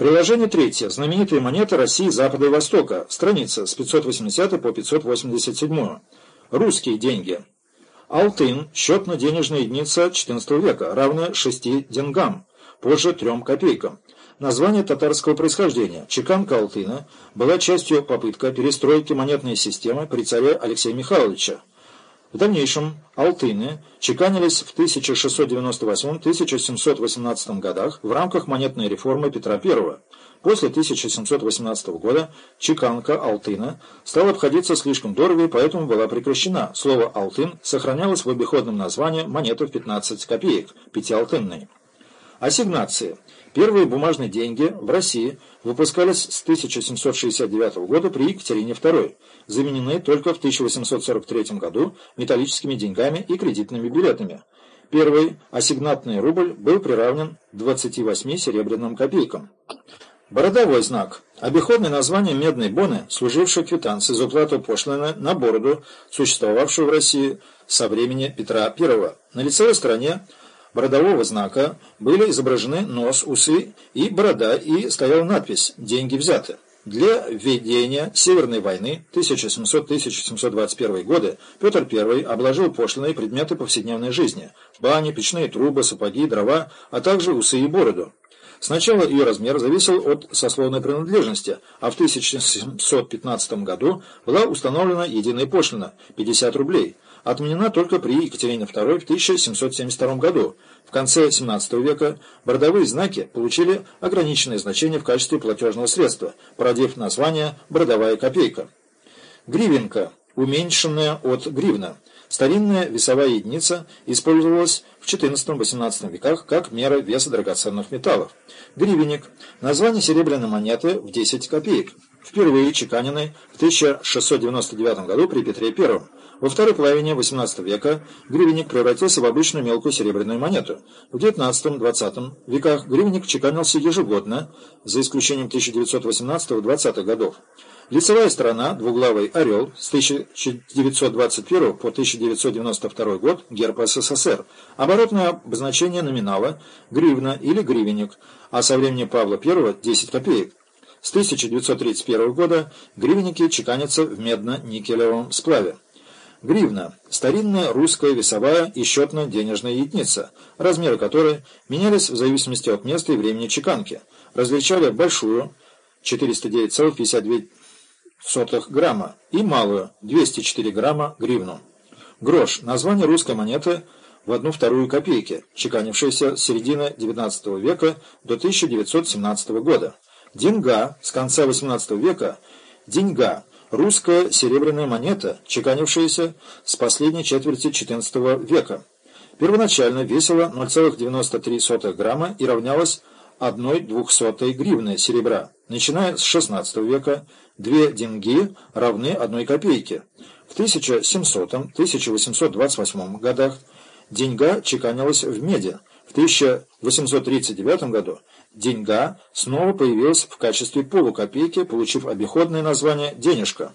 Приложение третье. Знаменитые монеты России Запада и Востока. Страница с 580 по 587. Русские деньги. Алтын – счетно-денежная единица XIV века, равная 6 денгам, позже 3 копейкам. Название татарского происхождения. Чеканка Алтына была частью попытка перестройки монетной системы при царе Алексея Михайловича. В дальнейшем алтыны чеканились в 1698-1718 годах в рамках монетной реформы Петра I. После 1718 года чеканка алтына стала обходиться слишком дорого и поэтому была прекращена. Слово «алтын» сохранялось в обиходном названии монеты в 15 копеек, пятиалтынной. Ассигнации. Первые бумажные деньги в России выпускались с 1769 года при Екатерине II, заменены только в 1843 году металлическими деньгами и кредитными билетами. Первый ассигнатный рубль был приравнен 28 серебряным копейкам. Бородовой знак. Обиходное название медной боны, служившей квитанцией за уплату пошлины на бороду, существовавшую в России со времени Петра I. На лицевой стороне бородового знака были изображены нос, усы и борода, и стояла надпись «Деньги взяты». Для введения Северной войны 1700-1721 годы Петр I обложил пошлиной предметы повседневной жизни – бани, печные трубы, сапоги, дрова, а также усы и бороду. Сначала ее размер зависел от сословной принадлежности, а в 1715 году была установлена единая пошлина – 50 рублей – отменена только при Екатерине II в 1772 году. В конце XVII века бородовые знаки получили ограниченное значение в качестве платежного средства, породив название «бородовая копейка». Гривенка, уменьшенная от гривна. Старинная весовая единица использовалась в XIV-XVIII веках как мера веса драгоценных металлов. Гривенник – название серебряной монеты в 10 копеек. Впервые чеканенной в 1699 году при Петре I. Во второй половине XVIII века гривенник превратился в обычную мелкую серебряную монету. В XIX-XX веках гривенник чеканился ежегодно, за исключением 1918-20 годов. Лицевая сторона, двуглавый орел, с 1921 по 1992 год, герб СССР. Оборотное обозначение номинала, гривна или гривенник, а со времени Павла I – 10 копеек. С 1931 года гривенники чеканятся в медно-никелевом сплаве. Гривна – старинная русская весовая и счетно-денежная единица, размеры которой менялись в зависимости от места и времени чеканки. Различали большую – 409,52 грамма и малую – 204 грамма гривну. Грош – название русской монеты в одну-вторую копейки, чеканившейся с середины XIX века до 1917 года. Деньга с конца XVIII века – деньга – русская серебряная монета, чеканившаяся с последней четверти XIV века. Первоначально весила 0,93 грамма и равнялась 1 двухсотой гривны серебра. Начиная с XVI века, две деньги равны одной копейке. В 1700-1828 годах деньга чеканилась в меди. В 1839 году деньга снова появилась в качестве полукопейки, получив обиходное название «денежка».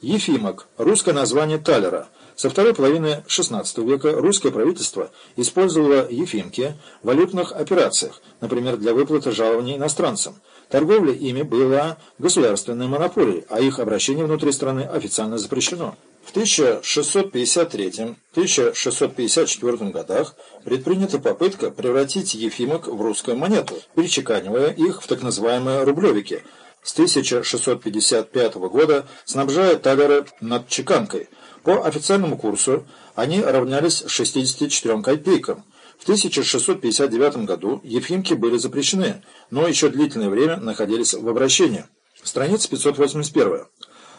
Ефимок – русское название талера. Со второй половины XVI века русское правительство использовало ефимки в валютных операциях, например, для выплаты жалований иностранцам. Торговля ими была государственной монополией, а их обращение внутри страны официально запрещено. В 1653-1654 годах предпринята попытка превратить ефимок в русскую монету, перечеканивая их в так называемые рублевики. С 1655 года снабжая талеры над чеканкой. По официальному курсу они равнялись 64 копейкам. В 1659 году ефимки были запрещены, но еще длительное время находились в обращении. Страница 581.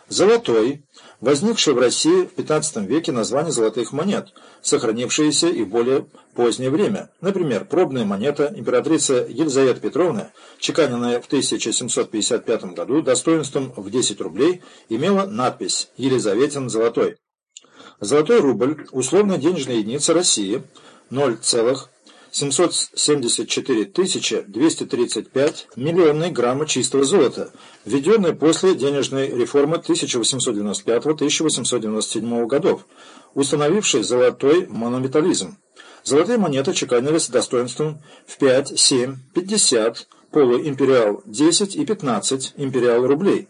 Золотой, возникший в России в XV веке название золотых монет, сохранившиеся и в более позднее время. Например, пробная монета императрицы Елизаветы Петровны, чеканенная в 1755 году достоинством в 10 рублей, имела надпись «Елизаветин золотой». Золотой рубль – условно-денежная единица России, 0, 774 235 миллионной грамма чистого золота, введенной после денежной реформы 1895-1897 годов, установившей золотой монометаллизм. Золотые монеты чеканились достоинством в 5, 7, 50, полуимпериал 10 и 15 империал рублей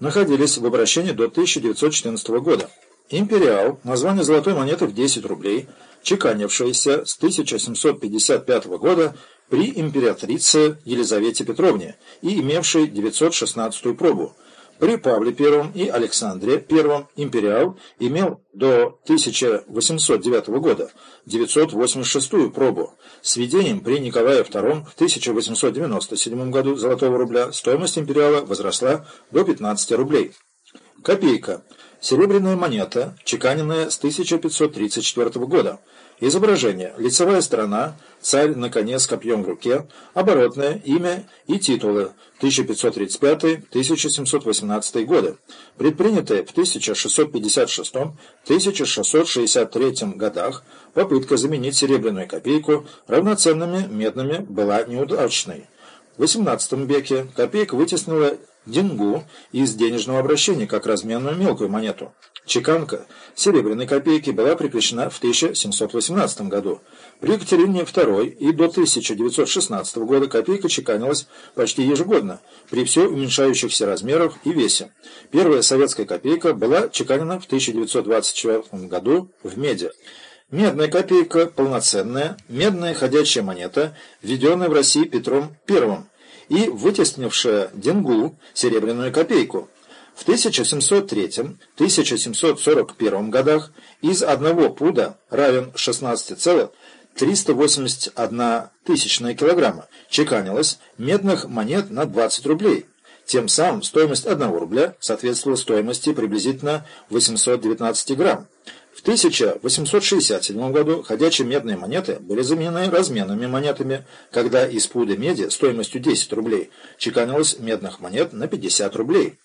находились в обращении до 1914 года. Империал – название золотой монеты в 10 рублей, чеканившейся с 1755 года при императрице Елизавете Петровне и имевшей 916 пробу. При Павле I и Александре I империал имел до 1809 года 986 пробу. С введением при Николае II в 1897 году золотого рубля стоимость империала возросла до 15 рублей. Копейка. Серебряная монета, чеканенная с 1534 года. Изображение. Лицевая сторона. Царь на коне с копьем в руке. Оборотное. Имя и титулы. 1535-1718 годы. Предпринятая в 1656-1663 годах попытка заменить серебряную копейку равноценными медными была неудачной. В XVIII веке копейка вытеснила деньгу из денежного обращения как разменную мелкую монету. Чеканка серебряной копейки была прекращена в 1718 году. При Екатерине II и до 1916 года копейка чеканилась почти ежегодно, при все уменьшающихся размерах и весе. Первая советская копейка была чеканена в 1924 году в меди. Медная копейка – полноценная, медная ходячая монета, введенная в России Петром I и вытеснившая денгу, серебряную копейку. В 1703-1741 годах из одного пуда равен 16,381 тысячная килограмма чеканилось медных монет на 20 рублей. Тем самым стоимость 1 рубля соответствовала стоимости приблизительно 819 грамм. В 1867 году ходячие медные монеты были заменены разменными монетами, когда из пуда меди стоимостью 10 рублей чеканилось медных монет на 50 рублей.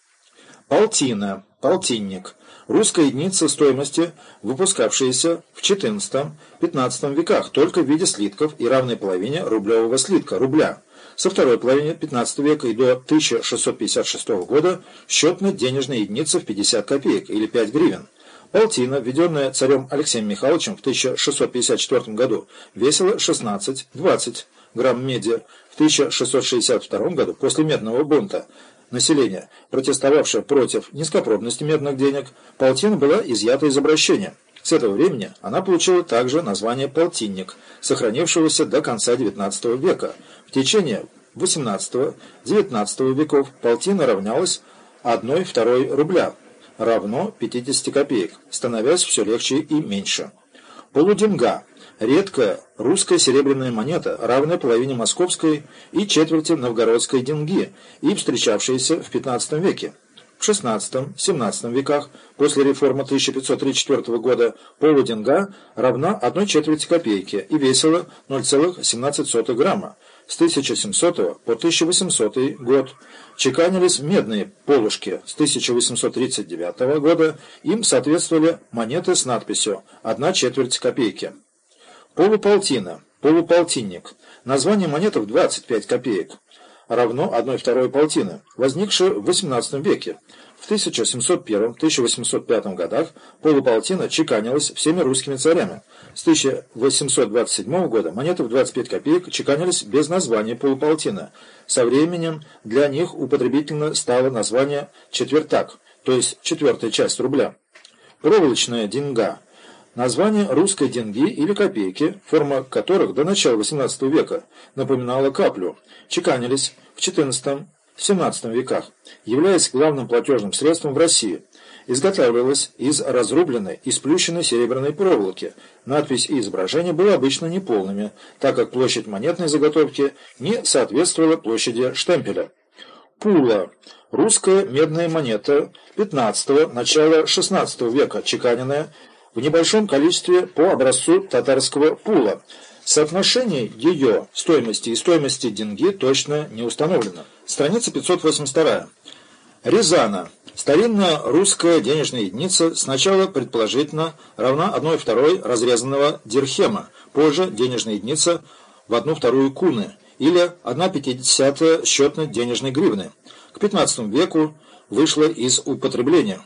Полтина, полтинник. Русская единица стоимости, выпускавшаяся в XIV-XV веках только в виде слитков и равной половине рублевого слитка, рубля. Со второй половины XV века и до 1656 года счетно-денежная единица в 50 копеек или 5 гривен. Полтина, введенная царем Алексеем Михайловичем в 1654 году, весила 16-20 грамм меди. В 1662 году, после медного бунта, населения, протестовавшее против низкопробности медных денег, полтина была изъята из обращения. С этого времени она получила также название «полтинник», сохранившегося до конца XIX века. В течение XVIII-XIX веков полтина равнялась 1-2 рубля, равно 50 копеек, становясь все легче и меньше. Полуденга – редкая русская серебряная монета, равная половине московской и четверти новгородской деньги и встречавшаяся в XV веке. В XVI-XVII веках, после реформы 1534 года, полуденга равна 1 четверти копейки и весила 0,17 грамма. С 1700 по 1800 год чеканились медные полушки. С 1839 года им соответствовали монеты с надписью «одна четверть копейки». Полуполтина, полуполтинник. Название монеты в 25 копеек равно 1 второй полтины, возникшее в XVIII веке. В 1701-1805 годах полуполтина чеканилась всеми русскими царями. С 1827 года монеты в 25 копеек чеканились без названия полуполтина. Со временем для них употребительно стало название четвертак, то есть четвертая часть рубля. Проволочная деньга – Название русской деньги или копейки, форма которых до начала XVIII века напоминала каплю, чеканились в XIV-XVII веках, являясь главным платежным средством в России. Изготавливалась из разрубленной и сплющенной серебряной проволоки. Надпись и изображение были обычно неполными, так как площадь монетной заготовки не соответствовала площади штемпеля. Пула. Русская медная монета 15-го, начала XVI века, чеканенная в небольшом количестве по образцу татарского пула. Соотношение ее стоимости и стоимости деньги точно не установлено. Страница 582. Рязана. Старинная русская денежная единица сначала предположительно равна 1 второй разрезанного дирхема, позже денежная единица в 1 вторую куны или 1 пятидесятая счетной денежной гривны. К 15 веку вышла из употребления.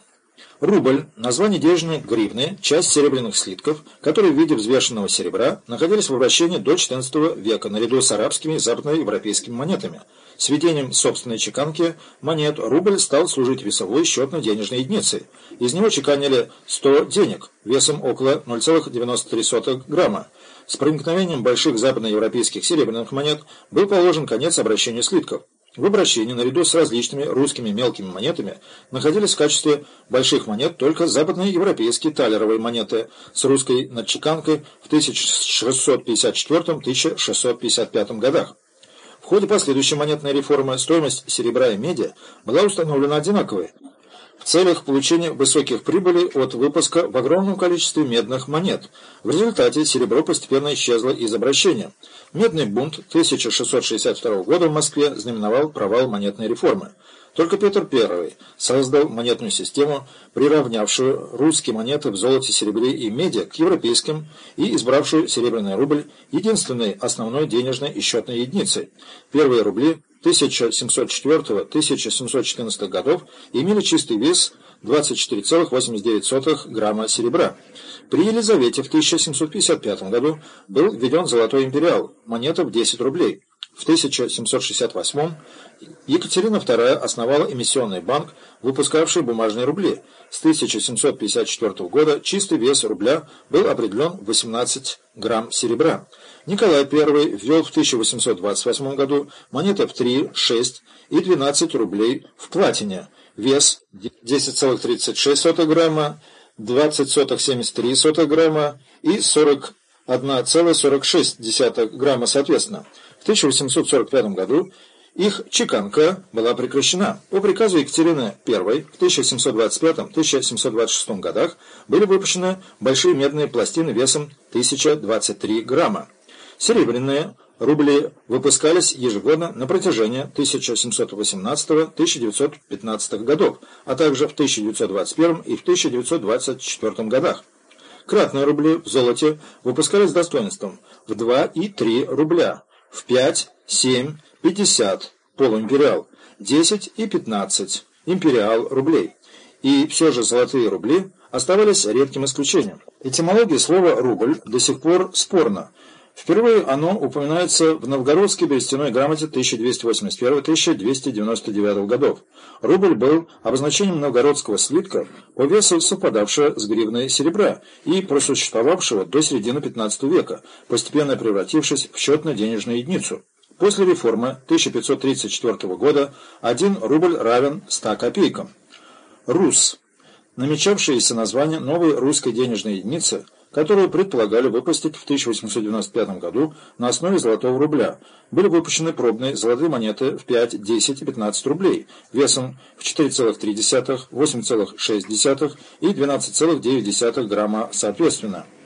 Рубль – название денежной гривны, часть серебряных слитков, которые в виде взвешенного серебра находились в обращении до XIV века наряду с арабскими и западноевропейскими монетами. С введением собственной чеканки монет рубль стал служить весовой счетно-денежной единицей. Из него чеканили 100 денег весом около 0,93 грамма. С проникновением больших западноевропейских серебряных монет был положен конец обращению слитков. В обращении наряду с различными русскими мелкими монетами находились в качестве больших монет только западные европейские талеровые монеты с русской надчеканкой в 1654-1655 годах. В ходе последующей монетной реформы стоимость серебра и меди была установлена одинаковой, в целях получения высоких прибылей от выпуска в огромном количестве медных монет. В результате серебро постепенно исчезло из обращения. Медный бунт 1662 года в Москве знаменовал провал монетной реформы. Только Петр I создал монетную систему, приравнявшую русские монеты в золоте, серебре и меди к европейским и избравшую серебряный рубль единственной основной денежной и счетной единицей. Первые рубли 1704-1714 годов имели чистый вес 24,89 грамма серебра. При Елизавете в 1755 году был введен золотой империал, монета в 10 рублей. В 1768 Екатерина II основала эмиссионный банк, выпускавший бумажные рубли. С 1754 года чистый вес рубля был определен в 18 грамм серебра. Николай I ввел в 1828 году монеты в 3, 6 и 12 рублей в платине. Вес 10,36 грамма, 20,73 грамма и 41,46 грамма соответственно. В 1845 году их чеканка была прекращена. По приказу Екатерины I в 1725-1726 годах были выпущены большие медные пластины весом 1023 грамма. Серебряные рубли выпускались ежегодно на протяжении 1718-1915 годов, а также в 1921 и в 1924 годах. Кратные рубли в золоте выпускались с достоинством в 2 и 3 рубля, в 5, 7, 50 полуимпериал, 10 и 15 империал рублей. И все же золотые рубли оставались редким исключением. Этимология слова «рубль» до сих пор спорна. Впервые оно упоминается в новгородской берестяной грамоте 1281-1299 годов. Рубль был обозначением новгородского слитка, по весу совпадавшего с гривной серебра и просуществовавшего до середины 15 века, постепенно превратившись в счетно-денежную единицу. После реформы 1534 года 1 рубль равен 100 копейкам. РУС. Намечавшееся название новой русской денежной единицы – которую предполагали выпустить в 1895 году на основе золотого рубля. Были выпущены пробные золотые монеты в 5, 10 и 15 рублей весом в 4,3, 8,6 и 12,9 грамма соответственно.